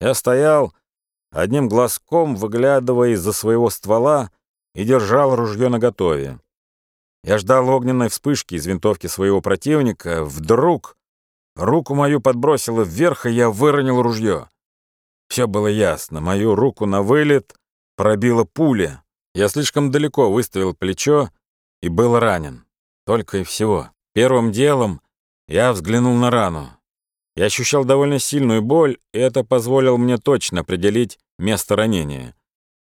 Я стоял, одним глазком выглядывая из-за своего ствола и держал ружье наготове. Я ждал огненной вспышки из винтовки своего противника. Вдруг руку мою подбросило вверх, и я выронил ружье. Все было ясно. Мою руку на вылет пробила пуля. Я слишком далеко выставил плечо и был ранен. Только и всего. Первым делом я взглянул на рану. Я ощущал довольно сильную боль, и это позволило мне точно определить место ранения.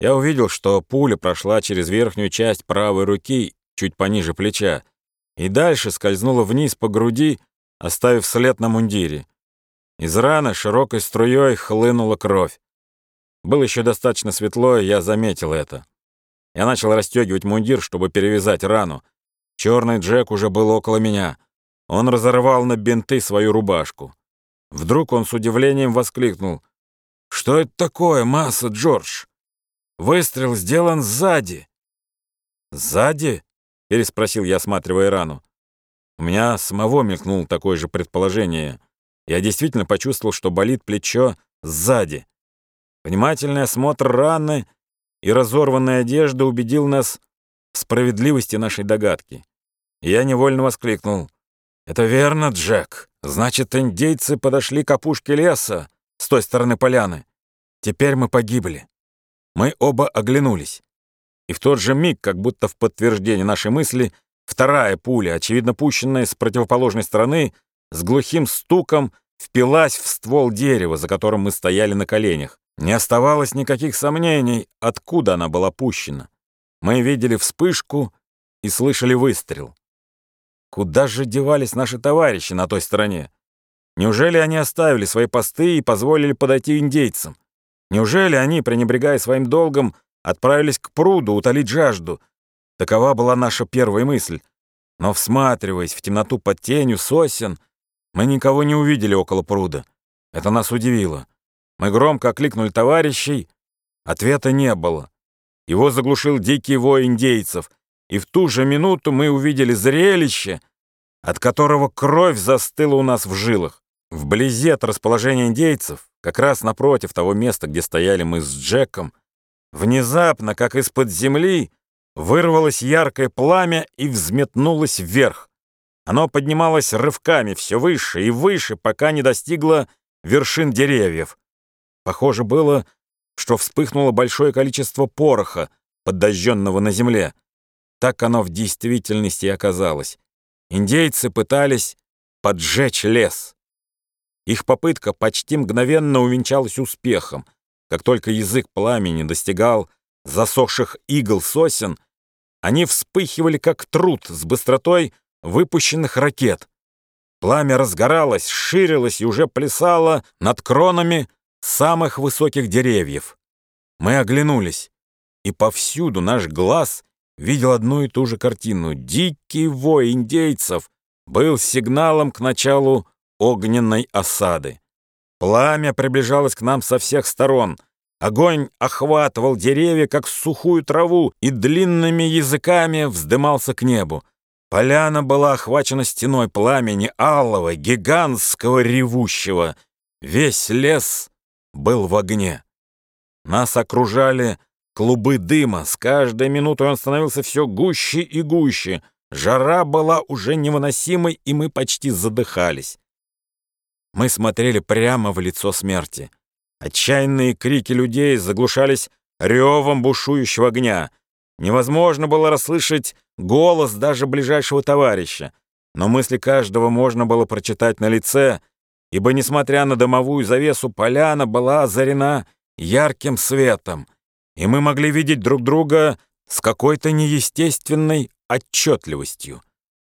Я увидел, что пуля прошла через верхнюю часть правой руки, чуть пониже плеча, и дальше скользнула вниз по груди, оставив след на мундире. Из раны широкой струей хлынула кровь. Было еще достаточно светло, и я заметил это. Я начал расстегивать мундир, чтобы перевязать рану. Черный Джек уже был около меня. Он разорвал на бинты свою рубашку. Вдруг он с удивлением воскликнул. «Что это такое, масса, Джордж? Выстрел сделан сзади». «Сзади?» — переспросил я, осматривая рану. У меня самого мелькнуло такое же предположение. Я действительно почувствовал, что болит плечо сзади. Внимательный осмотр раны и разорванной одежды убедил нас в справедливости нашей догадки. Я невольно воскликнул. «Это верно, Джек. Значит, индейцы подошли к опушке леса с той стороны поляны. Теперь мы погибли». Мы оба оглянулись. И в тот же миг, как будто в подтверждение нашей мысли, вторая пуля, очевидно пущенная с противоположной стороны, с глухим стуком впилась в ствол дерева, за которым мы стояли на коленях. Не оставалось никаких сомнений, откуда она была пущена. Мы видели вспышку и слышали выстрел. Куда же девались наши товарищи на той стороне? Неужели они оставили свои посты и позволили подойти индейцам? Неужели они, пренебрегая своим долгом, отправились к пруду утолить жажду? Такова была наша первая мысль. Но, всматриваясь в темноту под тенью сосен, мы никого не увидели около пруда. Это нас удивило. Мы громко окликнули товарищей. Ответа не было. Его заглушил дикий вой индейцев — и в ту же минуту мы увидели зрелище, от которого кровь застыла у нас в жилах. Вблизи от расположения индейцев, как раз напротив того места, где стояли мы с Джеком, внезапно, как из-под земли, вырвалось яркое пламя и взметнулось вверх. Оно поднималось рывками все выше и выше, пока не достигло вершин деревьев. Похоже было, что вспыхнуло большое количество пороха, подожженного на земле. Так оно в действительности и оказалось. Индейцы пытались поджечь лес. Их попытка почти мгновенно увенчалась успехом. Как только язык пламени достигал засохших игл сосен, они вспыхивали как труд с быстротой выпущенных ракет. Пламя разгоралось, ширилось и уже плясало над кронами самых высоких деревьев. Мы оглянулись, и повсюду наш глаз видел одну и ту же картину. Дикий вой индейцев был сигналом к началу огненной осады. Пламя приближалось к нам со всех сторон. Огонь охватывал деревья, как сухую траву, и длинными языками вздымался к небу. Поляна была охвачена стеной пламени алого, гигантского, ревущего. Весь лес был в огне. Нас окружали клубы дыма. С каждой минутой он становился все гуще и гуще. Жара была уже невыносимой, и мы почти задыхались. Мы смотрели прямо в лицо смерти. Отчаянные крики людей заглушались ревом бушующего огня. Невозможно было расслышать голос даже ближайшего товарища, но мысли каждого можно было прочитать на лице, ибо, несмотря на дымовую завесу, поляна была озарена ярким светом и мы могли видеть друг друга с какой-то неестественной отчетливостью.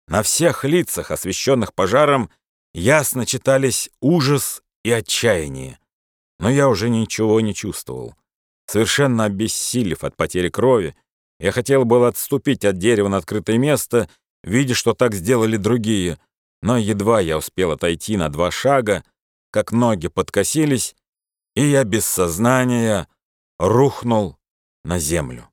На всех лицах, освещенных пожаром, ясно читались ужас и отчаяние. Но я уже ничего не чувствовал. Совершенно обессилев от потери крови, я хотел было отступить от дерева на открытое место, видя, что так сделали другие, но едва я успел отойти на два шага, как ноги подкосились, и я без сознания рухнул на землю.